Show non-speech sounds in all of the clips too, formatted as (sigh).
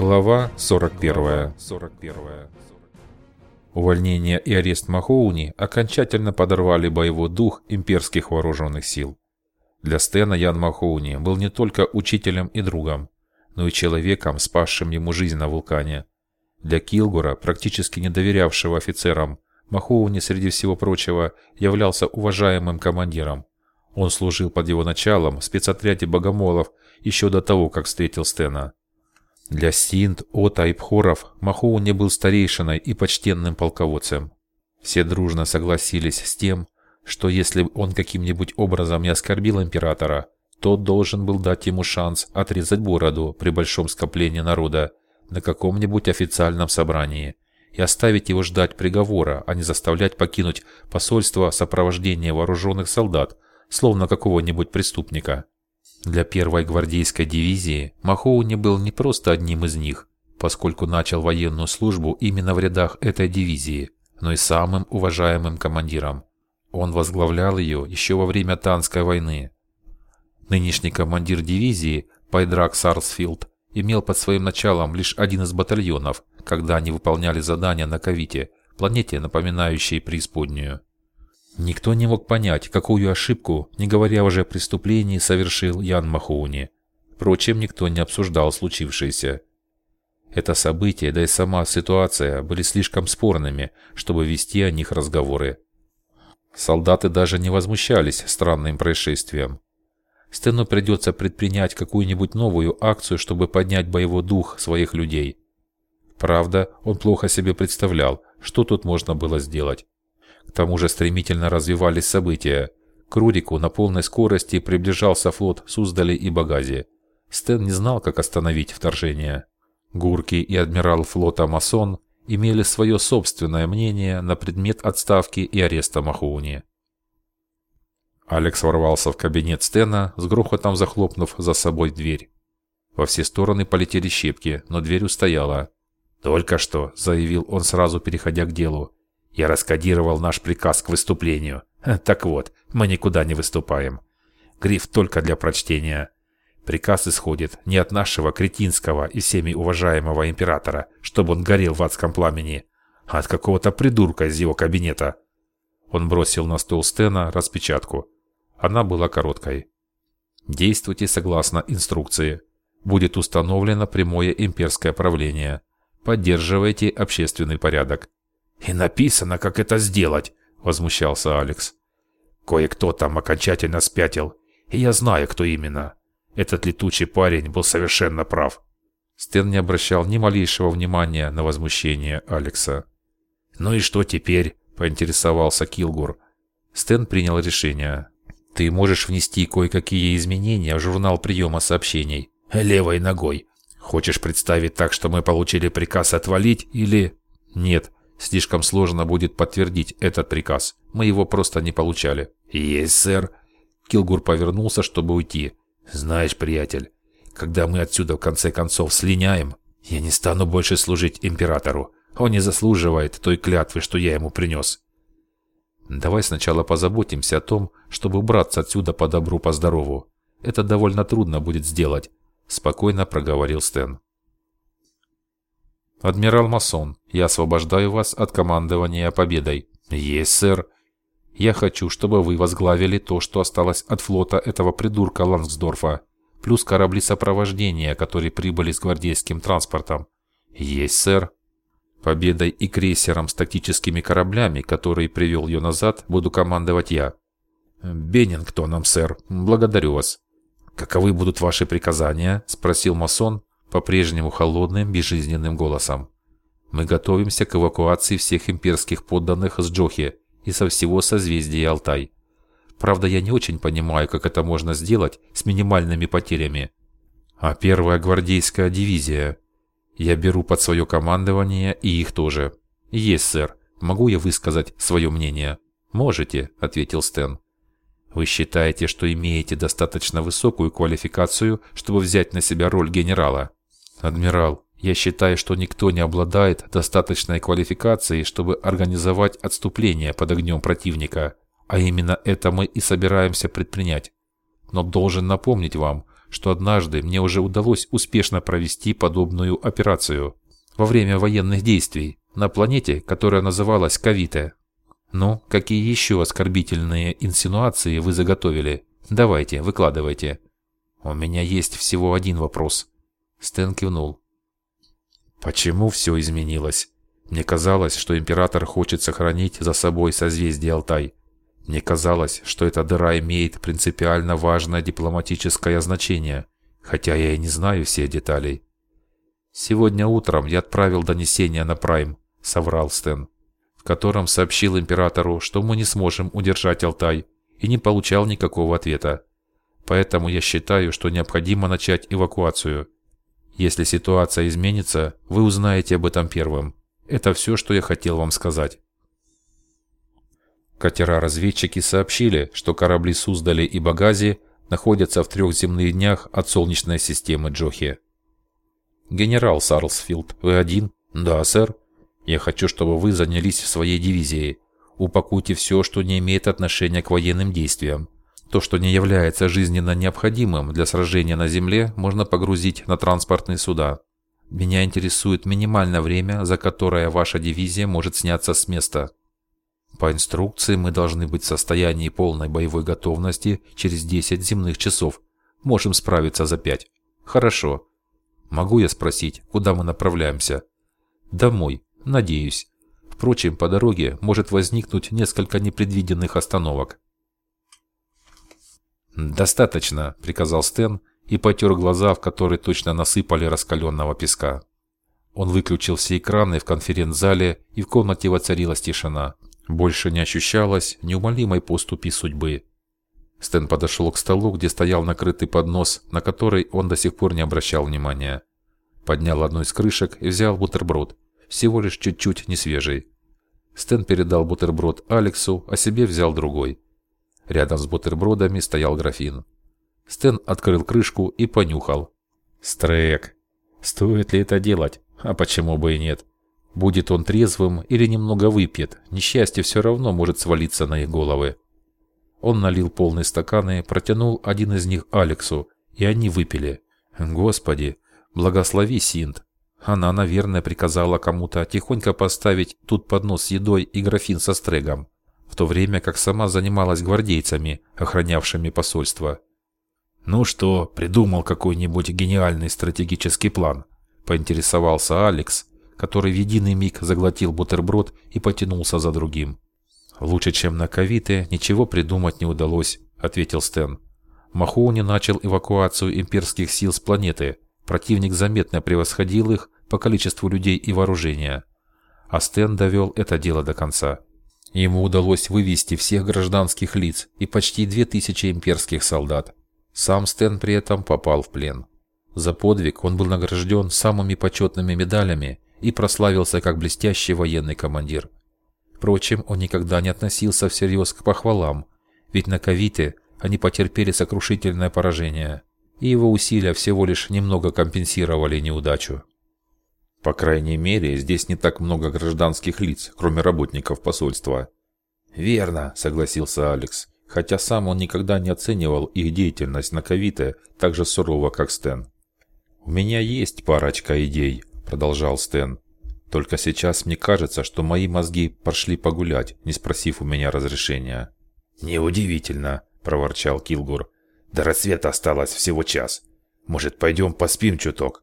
Глава 41. 41. Увольнение и арест Махоуни окончательно подорвали боевой дух имперских вооруженных сил. Для Стена Ян Махоуни был не только учителем и другом, но и человеком, спасшим ему жизнь на вулкане. Для Килгура, практически не доверявшего офицерам, Махоуни, среди всего прочего, являлся уважаемым командиром. Он служил под его началом в спецотряде богомолов еще до того, как встретил Стена. Для Синд, Ота и Пхоров Махоуни был старейшиной и почтенным полководцем. Все дружно согласились с тем, что если он каким-нибудь образом не оскорбил императора, тот должен был дать ему шанс отрезать бороду при большом скоплении народа на каком-нибудь официальном собрании и оставить его ждать приговора, а не заставлять покинуть посольство сопровождения вооруженных солдат, словно какого-нибудь преступника. Для первой гвардейской дивизии Махоуни был не просто одним из них, поскольку начал военную службу именно в рядах этой дивизии, но и самым уважаемым командиром. Он возглавлял ее еще во время Танской войны. Нынешний командир дивизии, Пайдрак Сарсфилд, имел под своим началом лишь один из батальонов, когда они выполняли задания на Кавите, планете, напоминающей преисподнюю. Никто не мог понять, какую ошибку, не говоря уже о преступлении, совершил Ян Махоуни. Впрочем, никто не обсуждал случившееся. Это событие, да и сама ситуация были слишком спорными, чтобы вести о них разговоры. Солдаты даже не возмущались странным происшествием. Стэну придется предпринять какую-нибудь новую акцию, чтобы поднять боевой дух своих людей. Правда, он плохо себе представлял, что тут можно было сделать. К тому же стремительно развивались события. К Рурику на полной скорости приближался флот Суздали и Багази. Стэн не знал, как остановить вторжение. Гурки и адмирал флота Масон имели свое собственное мнение на предмет отставки и ареста Махоуни. Алекс ворвался в кабинет Стена, с грохотом захлопнув за собой дверь. Во все стороны полетели щепки, но дверь устояла. «Только что», — заявил он сразу, переходя к делу, я раскодировал наш приказ к выступлению. (laughs) Так вот, мы никуда не выступаем. Гриф только для прочтения. Приказ исходит не от нашего кретинского и всеми уважаемого императора, чтобы он горел в адском пламени, а от какого-то придурка из его кабинета. Он бросил на стол Стена распечатку. Она была короткой. Действуйте согласно инструкции. Будет установлено прямое имперское правление. Поддерживайте общественный порядок. «И написано, как это сделать», — возмущался Алекс. «Кое-кто там окончательно спятил, и я знаю, кто именно. Этот летучий парень был совершенно прав». Стэн не обращал ни малейшего внимания на возмущение Алекса. «Ну и что теперь?» – поинтересовался Килгур. Стэн принял решение. «Ты можешь внести кое-какие изменения в журнал приема сообщений. Левой ногой. Хочешь представить так, что мы получили приказ отвалить или...» «Нет, Слишком сложно будет подтвердить этот приказ. Мы его просто не получали. Есть, сэр. Килгур повернулся, чтобы уйти. Знаешь, приятель, когда мы отсюда в конце концов слиняем, я не стану больше служить императору. Он не заслуживает той клятвы, что я ему принес. Давай сначала позаботимся о том, чтобы убраться отсюда по добру, по здорову. Это довольно трудно будет сделать, спокойно проговорил Стэн. «Адмирал Масон, я освобождаю вас от командования победой». «Есть, сэр». «Я хочу, чтобы вы возглавили то, что осталось от флота этого придурка Лансдорфа, плюс корабли сопровождения, которые прибыли с гвардейским транспортом». «Есть, сэр». Победой и крейсером с тактическими кораблями, который привел ее назад, буду командовать я. «Беннингтоном, сэр. Благодарю вас». «Каковы будут ваши приказания?» – спросил масон, по-прежнему холодным, безжизненным голосом. «Мы готовимся к эвакуации всех имперских подданных с Джохи и со всего созвездия Алтай. Правда, я не очень понимаю, как это можно сделать с минимальными потерями. А первая гвардейская дивизия? Я беру под свое командование и их тоже. Есть, сэр. Могу я высказать свое мнение? Можете, ответил Стэн. Вы считаете, что имеете достаточно высокую квалификацию, чтобы взять на себя роль генерала? «Адмирал, я считаю, что никто не обладает достаточной квалификацией, чтобы организовать отступление под огнем противника, а именно это мы и собираемся предпринять. Но должен напомнить вам, что однажды мне уже удалось успешно провести подобную операцию во время военных действий на планете, которая называлась Кавите. Ну, какие еще оскорбительные инсинуации вы заготовили? Давайте, выкладывайте. У меня есть всего один вопрос. Стэн кивнул. Почему все изменилось? Мне казалось, что император хочет сохранить за собой созвездие Алтай. Мне казалось, что эта дыра имеет принципиально важное дипломатическое значение, хотя я и не знаю все деталей. «Сегодня утром я отправил донесение на Прайм», — соврал Стэн, в котором сообщил императору, что мы не сможем удержать Алтай, и не получал никакого ответа. Поэтому я считаю, что необходимо начать эвакуацию. Если ситуация изменится, вы узнаете об этом первым. Это все, что я хотел вам сказать. Катера-разведчики сообщили, что корабли Суздали и Багази находятся в трех земных днях от Солнечной системы Джохи. «Генерал Сарлсфилд, вы один?» «Да, сэр. Я хочу, чтобы вы занялись своей дивизией. Упакуйте все, что не имеет отношения к военным действиям. То, что не является жизненно необходимым для сражения на земле, можно погрузить на транспортные суда. Меня интересует минимальное время, за которое ваша дивизия может сняться с места. По инструкции мы должны быть в состоянии полной боевой готовности через 10 земных часов. Можем справиться за 5. Хорошо. Могу я спросить, куда мы направляемся? Домой, надеюсь. Впрочем, по дороге может возникнуть несколько непредвиденных остановок. «Достаточно», — приказал Стэн и потер глаза, в которые точно насыпали раскаленного песка. Он выключил все экраны в конференц-зале, и в комнате воцарилась тишина. Больше не ощущалось неумолимой поступи судьбы. Стэн подошел к столу, где стоял накрытый поднос, на который он до сих пор не обращал внимания. Поднял одну из крышек и взял бутерброд, всего лишь чуть-чуть несвежий. Стэн передал бутерброд Алексу, а себе взял другой. Рядом с бутербродами стоял графин. Стэн открыл крышку и понюхал. Стрек. Стоит ли это делать? А почему бы и нет? Будет он трезвым или немного выпьет, несчастье все равно может свалиться на их головы. Он налил полные стаканы, протянул один из них Алексу, и они выпили. Господи, благослови Синт. Она, наверное, приказала кому-то тихонько поставить тут поднос с едой и графин со стрегом в то время как сама занималась гвардейцами, охранявшими посольство. «Ну что, придумал какой-нибудь гениальный стратегический план?» – поинтересовался Алекс, который в единый миг заглотил бутерброд и потянулся за другим. «Лучше, чем на Кавите, ничего придумать не удалось», – ответил Стэн. Махоуни начал эвакуацию имперских сил с планеты. Противник заметно превосходил их по количеству людей и вооружения. А Стэн довел это дело до конца. Ему удалось вывести всех гражданских лиц и почти 2000 имперских солдат. Сам Стэн при этом попал в плен. За подвиг он был награжден самыми почетными медалями и прославился как блестящий военный командир. Впрочем, он никогда не относился всерьез к похвалам, ведь на Кавите они потерпели сокрушительное поражение, и его усилия всего лишь немного компенсировали неудачу. По крайней мере, здесь не так много гражданских лиц, кроме работников посольства. Верно, согласился Алекс, хотя сам он никогда не оценивал их деятельность на Кавите так же сурово, как Стэн. У меня есть парочка идей, продолжал Стэн. Только сейчас мне кажется, что мои мозги пошли погулять, не спросив у меня разрешения. Неудивительно, проворчал Килгур. До рассвета осталось всего час. Может, пойдем поспим чуток?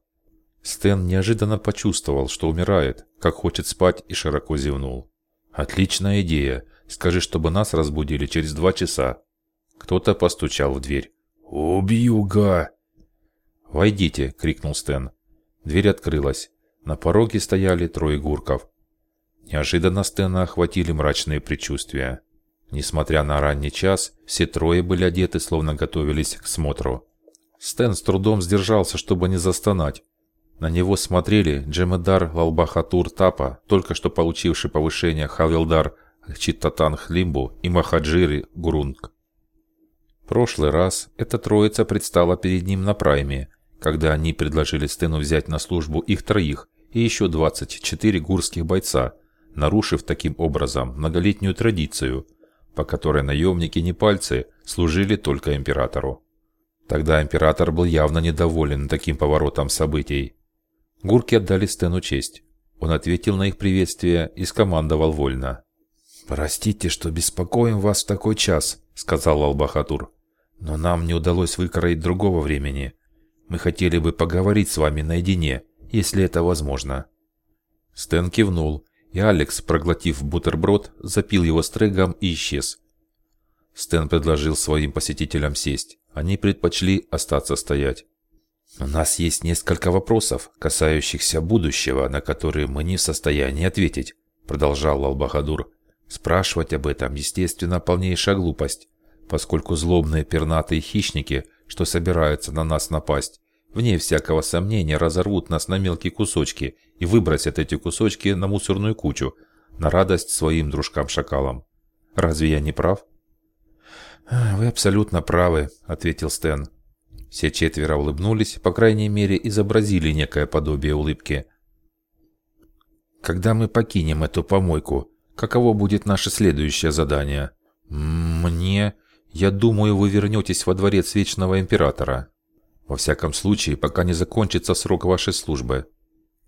Стэн неожиданно почувствовал, что умирает, как хочет спать и широко зевнул. «Отличная идея. Скажи, чтобы нас разбудили через два часа». Кто-то постучал в дверь. «Убью, га!» «Войдите!» — крикнул Стэн. Дверь открылась. На пороге стояли трое гурков. Неожиданно Стэна охватили мрачные предчувствия. Несмотря на ранний час, все трое были одеты, словно готовились к смотру. Стэн с трудом сдержался, чтобы не застонать. На него смотрели Джемедар Лалбахатур Тапа, только что получивший повышение Хавилдар Читтатан Хлимбу и Махаджири Гурунг. В прошлый раз эта троица предстала перед ним на прайме, когда они предложили Стэну взять на службу их троих и еще 24 гурских бойца, нарушив таким образом многолетнюю традицию, по которой наемники-непальцы служили только императору. Тогда император был явно недоволен таким поворотом событий. Гурки отдали Стэну честь. Он ответил на их приветствие и скомандовал вольно. «Простите, что беспокоим вас в такой час», — сказал Албахатур. «Но нам не удалось выкроить другого времени. Мы хотели бы поговорить с вами наедине, если это возможно». Стэн кивнул, и Алекс, проглотив бутерброд, запил его стрегом и исчез. Стэн предложил своим посетителям сесть. Они предпочли остаться стоять. «У нас есть несколько вопросов, касающихся будущего, на которые мы не в состоянии ответить», продолжал Албахадур. «Спрашивать об этом, естественно, полнейшая глупость, поскольку злобные пернатые хищники, что собираются на нас напасть, вне всякого сомнения разорвут нас на мелкие кусочки и выбросят эти кусочки на мусорную кучу, на радость своим дружкам-шакалам. Разве я не прав?» «Вы абсолютно правы», — ответил Стэн. Все четверо улыбнулись, по крайней мере, изобразили некое подобие улыбки. «Когда мы покинем эту помойку, каково будет наше следующее задание?» «Мне... Я думаю, вы вернетесь во дворец Вечного Императора. Во всяком случае, пока не закончится срок вашей службы».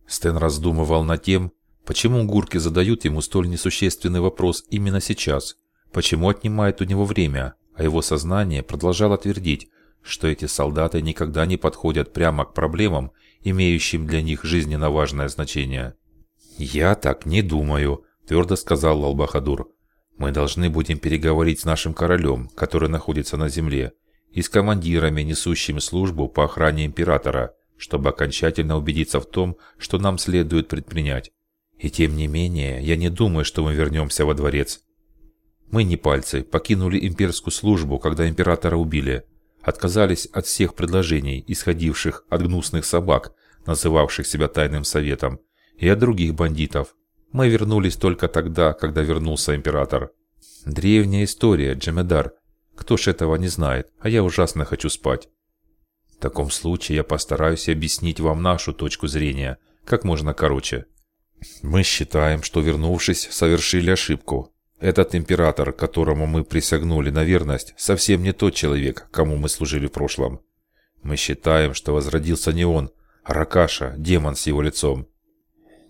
Стэн раздумывал над тем, почему гурки задают ему столь несущественный вопрос именно сейчас, почему отнимает у него время, а его сознание продолжало твердить, что эти солдаты никогда не подходят прямо к проблемам, имеющим для них жизненно важное значение. «Я так не думаю», – твердо сказал Лалбахадур. «Мы должны будем переговорить с нашим королем, который находится на земле, и с командирами, несущими службу по охране императора, чтобы окончательно убедиться в том, что нам следует предпринять. И тем не менее, я не думаю, что мы вернемся во дворец. Мы, не пальцы, покинули имперскую службу, когда императора убили отказались от всех предложений, исходивших от гнусных собак, называвших себя тайным советом, и от других бандитов. Мы вернулись только тогда, когда вернулся император. Древняя история, Джемедар. Кто ж этого не знает, а я ужасно хочу спать. В таком случае я постараюсь объяснить вам нашу точку зрения, как можно короче. Мы считаем, что вернувшись, совершили ошибку, этот император, которому мы присягнули на верность, совсем не тот человек, кому мы служили в прошлом. Мы считаем, что возродился не он, а Ракаша, демон с его лицом.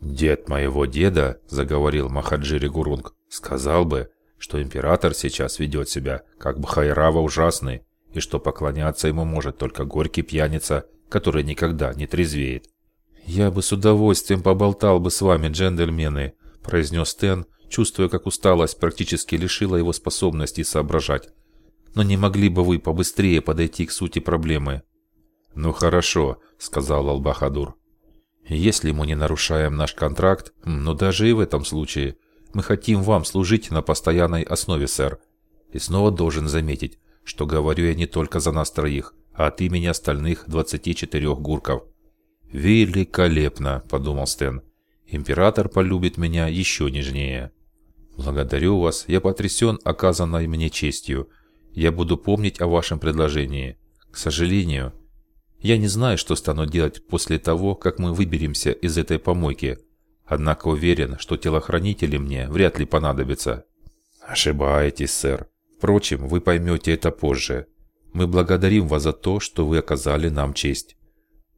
«Дед моего деда», — заговорил Махаджири Гурунг, — «сказал бы, что император сейчас ведет себя, как Бхайрава ужасный, и что поклоняться ему может только горький пьяница, который никогда не трезвеет». «Я бы с удовольствием поболтал бы с вами, джентльмены», — произнес Тен, — чувствуя, как усталость практически лишила его способности соображать. «Но не могли бы вы побыстрее подойти к сути проблемы?» «Ну хорошо», — сказал Албахадур. «Если мы не нарушаем наш контракт, но даже и в этом случае, мы хотим вам служить на постоянной основе, сэр. И снова должен заметить, что говорю я не только за нас троих, а от имени остальных 24 гурков». «Великолепно», — подумал Стэн. «Император полюбит меня еще нежнее». «Благодарю вас, я потрясен оказанной мне честью. Я буду помнить о вашем предложении. К сожалению, я не знаю, что стану делать после того, как мы выберемся из этой помойки. Однако уверен, что телохранители мне вряд ли понадобятся». «Ошибаетесь, сэр. Впрочем, вы поймете это позже. Мы благодарим вас за то, что вы оказали нам честь».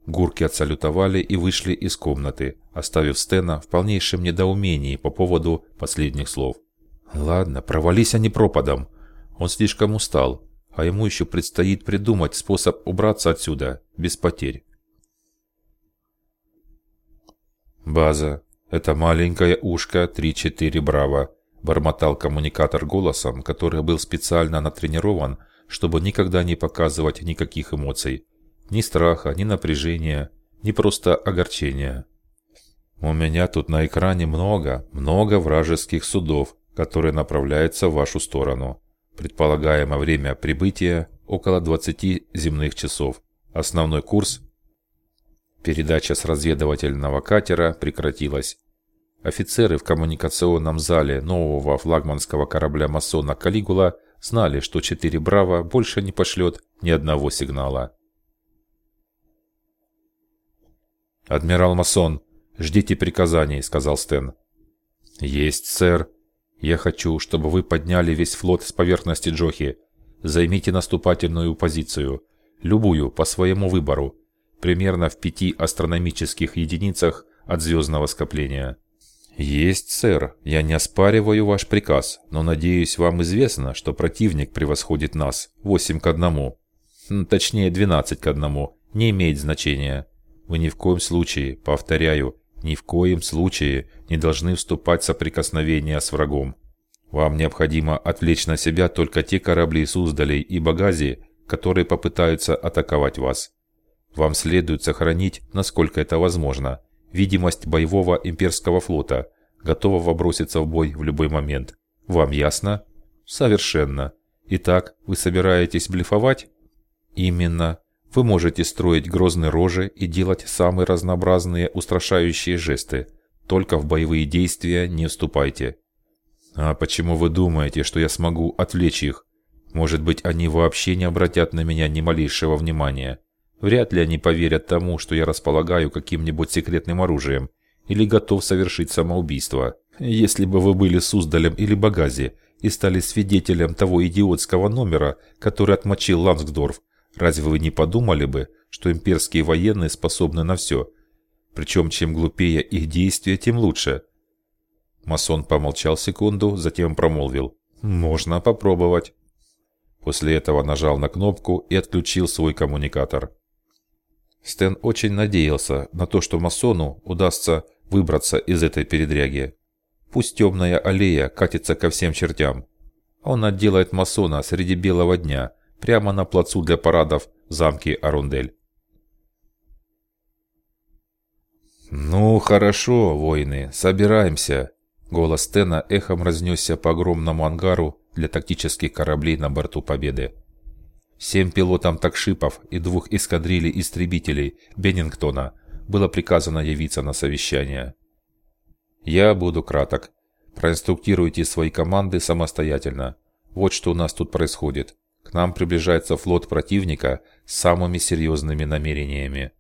Гурки отсалютовали и вышли из комнаты, оставив Стена в полнейшем недоумении по поводу последних слов. Ладно, провались они пропадом. Он слишком устал, а ему еще предстоит придумать способ убраться отсюда без потерь. База. Это маленькое ушко 3-4 Браво. Бормотал коммуникатор голосом, который был специально натренирован, чтобы никогда не показывать никаких эмоций. Ни страха, ни напряжения, ни просто огорчения. У меня тут на экране много, много вражеских судов, которые направляются в вашу сторону. Предполагаемое время прибытия около 20 земных часов. Основной курс. Передача с разведывательного катера прекратилась. Офицеры в коммуникационном зале нового флагманского корабля «Масона Калигула» знали, что 4 «Браво» больше не пошлет ни одного сигнала. «Адмирал Масон, ждите приказаний», — сказал Стэн. «Есть, сэр. Я хочу, чтобы вы подняли весь флот с поверхности Джохи. Займите наступательную позицию. Любую, по своему выбору. Примерно в пяти астрономических единицах от звездного скопления. «Есть, сэр. Я не оспариваю ваш приказ, но надеюсь, вам известно, что противник превосходит нас 8 к 1. Точнее, 12 к 1. Не имеет значения. Вы ни в коем случае, повторяю, ни в коем случае не должны вступать в соприкосновение с врагом. Вам необходимо отвлечь на себя только те корабли Суздалей и Багази, которые попытаются атаковать вас. Вам следует сохранить, насколько это возможно, видимость боевого имперского флота, готового броситься в бой в любой момент. Вам ясно? Совершенно. Итак, вы собираетесь блефовать? Именно. Вы можете строить грозные рожи и делать самые разнообразные устрашающие жесты. Только в боевые действия не вступайте. А почему вы думаете, что я смогу отвлечь их? Может быть, они вообще не обратят на меня ни малейшего внимания? Вряд ли они поверят тому, что я располагаю каким-нибудь секретным оружием или готов совершить самоубийство. Если бы вы были Суздалем или Багази и стали свидетелем того идиотского номера, который отмочил Лансгдорф, разве вы не подумали бы, что имперские военные способны на все? Причем, чем глупее их действия, тем лучше. Масон помолчал секунду, затем промолвил. «Можно попробовать». После этого нажал на кнопку и отключил свой коммуникатор. Стэн очень надеялся на то, что масону удастся выбраться из этой передряги. Пусть темная аллея катится ко всем чертям. Он отделает масона среди белого дня, прямо на плацу для парадов в замке Арундель. «Ну, хорошо, воины, собираемся», Голос Стена эхом разнесся по огромному ангару для тактических кораблей на борту Победы. Всем пилотам такшипов и двух эскадрилей истребителей Беннингтона было приказано явиться на совещание. Я буду краток. Проинструктируйте свои команды самостоятельно. Вот что у нас тут происходит. Нам приближается флот противника с самыми серьезными намерениями.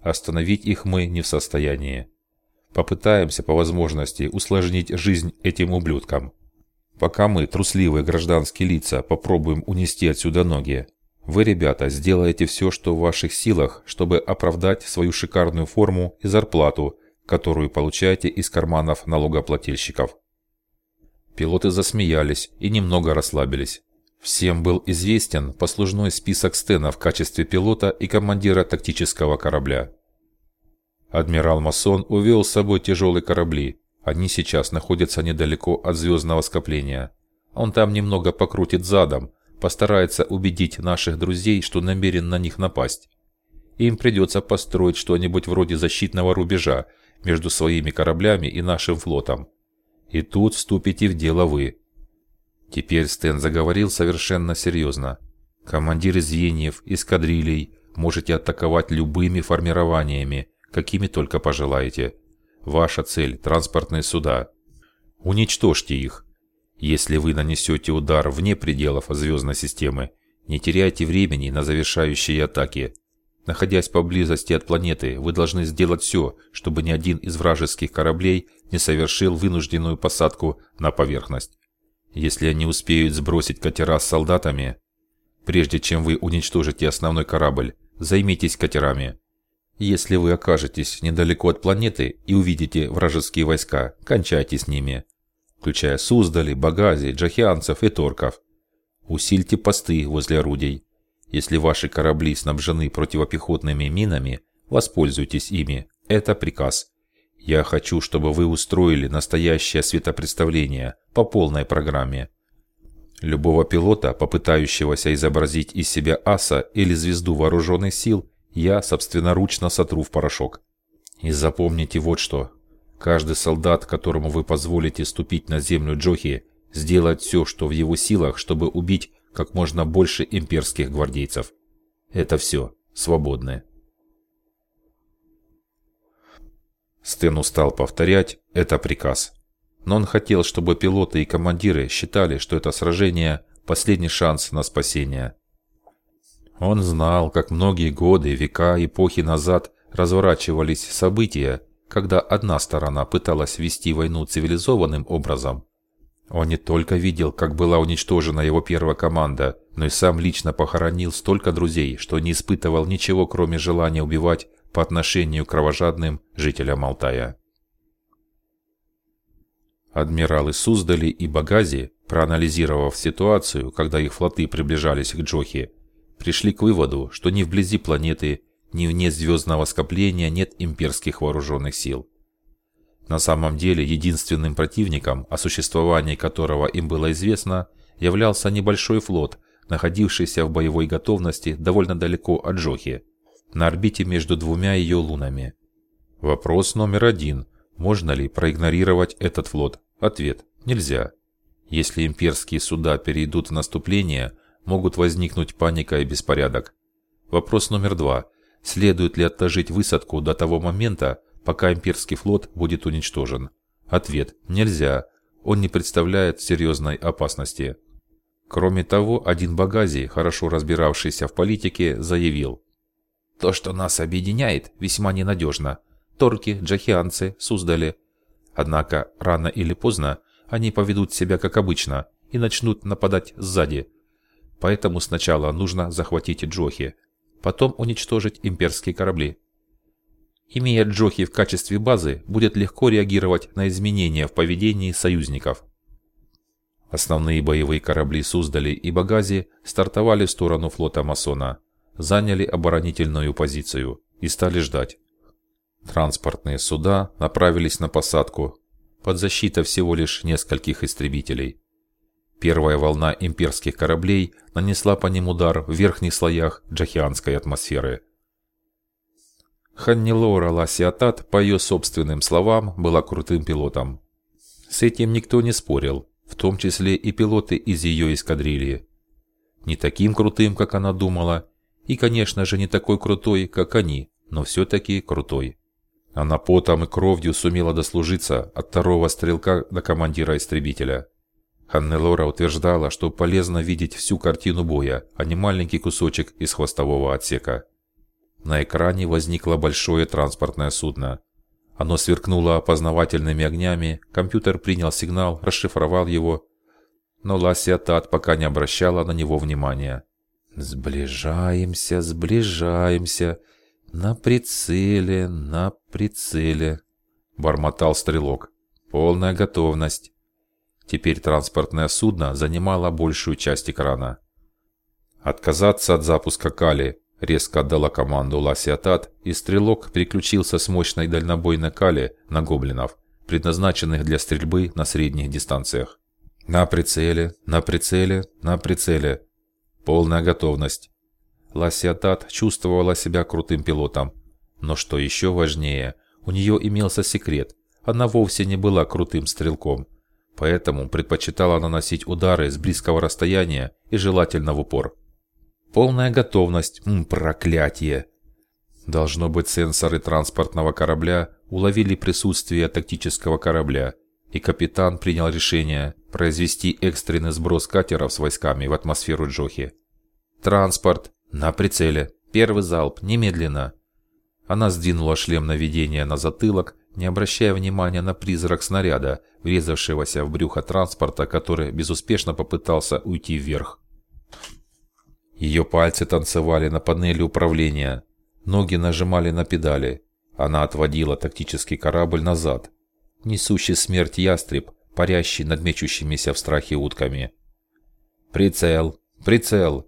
Остановить их мы не в состоянии. Попытаемся по возможности усложнить жизнь этим ублюдкам. Пока мы, трусливые гражданские лица, попробуем унести отсюда ноги. Вы, ребята, сделаете все, что в ваших силах, чтобы оправдать свою шикарную форму и зарплату, которую получаете из карманов налогоплательщиков. Пилоты засмеялись и немного расслабились. Всем был известен послужной список Стена в качестве пилота и командира тактического корабля. Адмирал Масон увел с собой тяжелые корабли. Они сейчас находятся недалеко от звездного скопления. Он там немного покрутит задом, постарается убедить наших друзей, что намерен на них напасть. Им придется построить что-нибудь вроде защитного рубежа между своими кораблями и нашим флотом. И тут вступите в дело вы. Теперь Стэн заговорил совершенно серьезно. Командиры звеньев, эскадрилей, можете атаковать любыми формированиями, какими только пожелаете. Ваша цель – транспортные суда. Уничтожьте их. Если вы нанесете удар вне пределов звездной системы, не теряйте времени на завершающие атаки. Находясь поблизости от планеты, вы должны сделать все, чтобы ни один из вражеских кораблей не совершил вынужденную посадку на поверхность. Если они успеют сбросить катера с солдатами, прежде чем вы уничтожите основной корабль, займитесь катерами. Если вы окажетесь недалеко от планеты и увидите вражеские войска, кончайте с ними, включая Суздали, Багази, Джахианцев и Торков. Усильте посты возле орудий. Если ваши корабли снабжены противопехотными минами, воспользуйтесь ими. Это приказ. Я хочу, чтобы вы устроили настоящее светопредставление по полной программе. Любого пилота, попытающегося изобразить из себя аса или звезду вооруженных сил, я собственноручно сотру в порошок. И запомните вот что. Каждый солдат, которому вы позволите ступить на землю Джохи, сделает все, что в его силах, чтобы убить как можно больше имперских гвардейцев. Это все. Свободное. Стэн устал повторять «это приказ». Но он хотел, чтобы пилоты и командиры считали, что это сражение – последний шанс на спасение. Он знал, как многие годы, века, эпохи назад разворачивались события, когда одна сторона пыталась вести войну цивилизованным образом. Он не только видел, как была уничтожена его первая команда, но и сам лично похоронил столько друзей, что не испытывал ничего, кроме желания убивать по отношению к кровожадным жителям Алтая. Адмиралы Суздали и Багази, проанализировав ситуацию, когда их флоты приближались к Джохе, пришли к выводу, что ни вблизи планеты, ни вне звездного скопления нет имперских вооруженных сил. На самом деле, единственным противником, о существовании которого им было известно, являлся небольшой флот, находившийся в боевой готовности довольно далеко от Джохи, на орбите между двумя ее лунами. Вопрос номер один. Можно ли проигнорировать этот флот? Ответ – нельзя. Если имперские суда перейдут в наступление, могут возникнуть паника и беспорядок. Вопрос номер два. Следует ли отложить высадку до того момента, пока имперский флот будет уничтожен? Ответ – нельзя. Он не представляет серьезной опасности. Кроме того, один Багази, хорошо разбиравшийся в политике, заявил. «То, что нас объединяет, весьма ненадежно. Торки, джахианцы, Суздали. Однако, рано или поздно, они поведут себя как обычно и начнут нападать сзади. Поэтому сначала нужно захватить Джохи, потом уничтожить имперские корабли. Имея Джохи в качестве базы, будет легко реагировать на изменения в поведении союзников. Основные боевые корабли Суздали и Багази стартовали в сторону флота Масона, заняли оборонительную позицию и стали ждать. Транспортные суда направились на посадку под защитой всего лишь нескольких истребителей. Первая волна имперских кораблей нанесла по ним удар в верхних слоях джахианской атмосферы. Ханнилора Ласиатат, по ее собственным словам, была крутым пилотом. С этим никто не спорил, в том числе и пилоты из ее эскадрильи. Не таким крутым, как она думала, и, конечно же, не такой крутой, как они, но все-таки крутой. Она потом и кровью сумела дослужиться от второго стрелка до командира истребителя. Ханнелора утверждала, что полезно видеть всю картину боя, а не маленький кусочек из хвостового отсека. На экране возникло большое транспортное судно. Оно сверкнуло опознавательными огнями, компьютер принял сигнал, расшифровал его, но Ласия Тат пока не обращала на него внимания. «Сближаемся, сближаемся, на прицеле, на прицеле», — бормотал стрелок. «Полная готовность». Теперь транспортное судно занимало большую часть экрана. «Отказаться от запуска Кали», — резко отдала команду Ласиатат, и стрелок переключился с мощной дальнобойной Кали на гоблинов, предназначенных для стрельбы на средних дистанциях. «На прицеле, на прицеле, на прицеле. Полная готовность». Ласиатат чувствовала себя крутым пилотом. Но что еще важнее, у нее имелся секрет. Она вовсе не была крутым стрелком поэтому предпочитала наносить удары с близкого расстояния и желательно в упор. Полная готовность, м, проклятие! Должно быть, сенсоры транспортного корабля уловили присутствие тактического корабля, и капитан принял решение произвести экстренный сброс катеров с войсками в атмосферу Джохи. «Транспорт! На прицеле! Первый залп! Немедленно!» Она сдвинула шлем наведения на затылок не обращая внимания на призрак снаряда, врезавшегося в брюхо транспорта, который безуспешно попытался уйти вверх. Ее пальцы танцевали на панели управления, ноги нажимали на педали. Она отводила тактический корабль назад. Несущий смерть ястреб, парящий над мечущимися в страхе утками. «Прицел! Прицел!»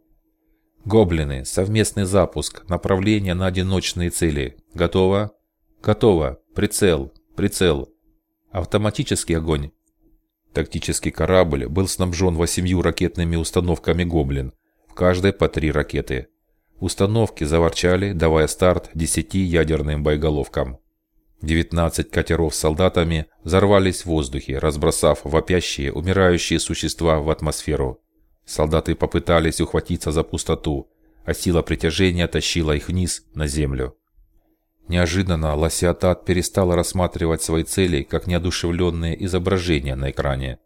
«Гоблины! Совместный запуск! Направление на одиночные цели! Готово?» «Готово! Прицел! Прицел!» Автоматический огонь. Тактический корабль был снабжен восемью ракетными установками «Гоблин», в каждой по три ракеты. Установки заворчали, давая старт десяти ядерным боеголовкам. 19 катеров с солдатами взорвались в воздухе, разбросав вопящие, умирающие существа в атмосферу. Солдаты попытались ухватиться за пустоту, а сила притяжения тащила их вниз, на землю. Неожиданно Ласиатат перестала рассматривать свои цели как неодушевленные изображения на экране.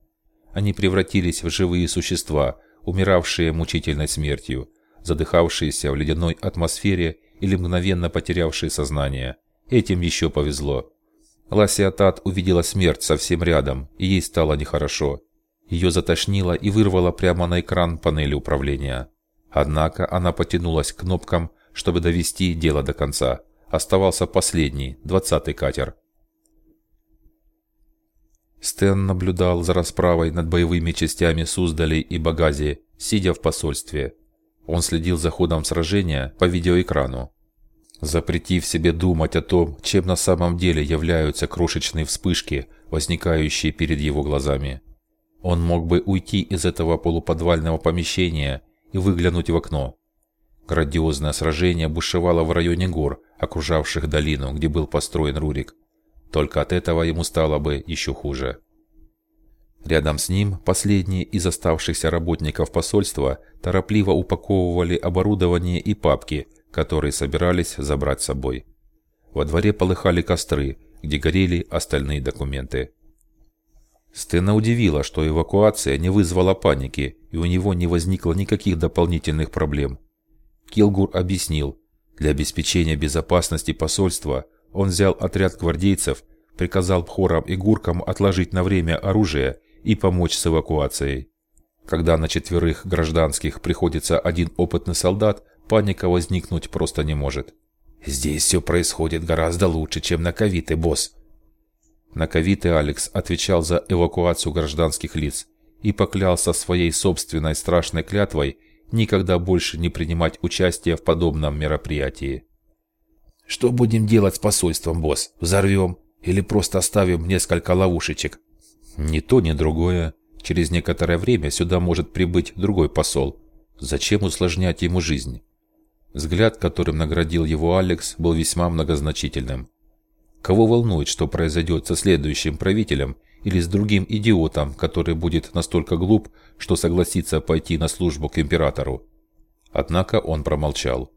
Они превратились в живые существа, умиравшие мучительной смертью, задыхавшиеся в ледяной атмосфере или мгновенно потерявшие сознание. Этим еще повезло. Ласиатат увидела смерть совсем рядом, и ей стало нехорошо. Ее затошнило и вырвало прямо на экран панели управления. Однако она потянулась к кнопкам, чтобы довести дело до конца. Оставался последний, двадцатый катер. Стэн наблюдал за расправой над боевыми частями Суздали и Багази, сидя в посольстве. Он следил за ходом сражения по видеоэкрану. Запретив себе думать о том, чем на самом деле являются крошечные вспышки, возникающие перед его глазами. Он мог бы уйти из этого полуподвального помещения и выглянуть в окно. Грандиозное сражение бушевало в районе гор, окружавших долину, где был построен Рурик. Только от этого ему стало бы еще хуже. Рядом с ним последние из оставшихся работников посольства торопливо упаковывали оборудование и папки, которые собирались забрать с собой. Во дворе полыхали костры, где горели остальные документы. Стена удивила, что эвакуация не вызвала паники, и у него не возникло никаких дополнительных проблем. Килгур объяснил, для обеспечения безопасности посольства он взял отряд гвардейцев, приказал Пхорам и Гуркам отложить на время оружие и помочь с эвакуацией. Когда на четверых гражданских приходится один опытный солдат, паника возникнуть просто не может. «Здесь все происходит гораздо лучше, чем на Кавите, босс», на Ковиты Алекс отвечал за эвакуацию гражданских лиц и поклялся своей собственной страшной клятвой никогда больше не принимать участие в подобном мероприятии. «Что будем делать с посольством, босс? Взорвем? Или просто оставим несколько ловушечек?» «Ни то, ни другое. Через некоторое время сюда может прибыть другой посол. Зачем усложнять ему жизнь?» Взгляд, которым наградил его Алекс, был весьма многозначительным. Кого волнует, что произойдет со следующим правителем или с другим идиотом, который будет настолько глуп, что согласится пойти на службу к императору? Однако он промолчал.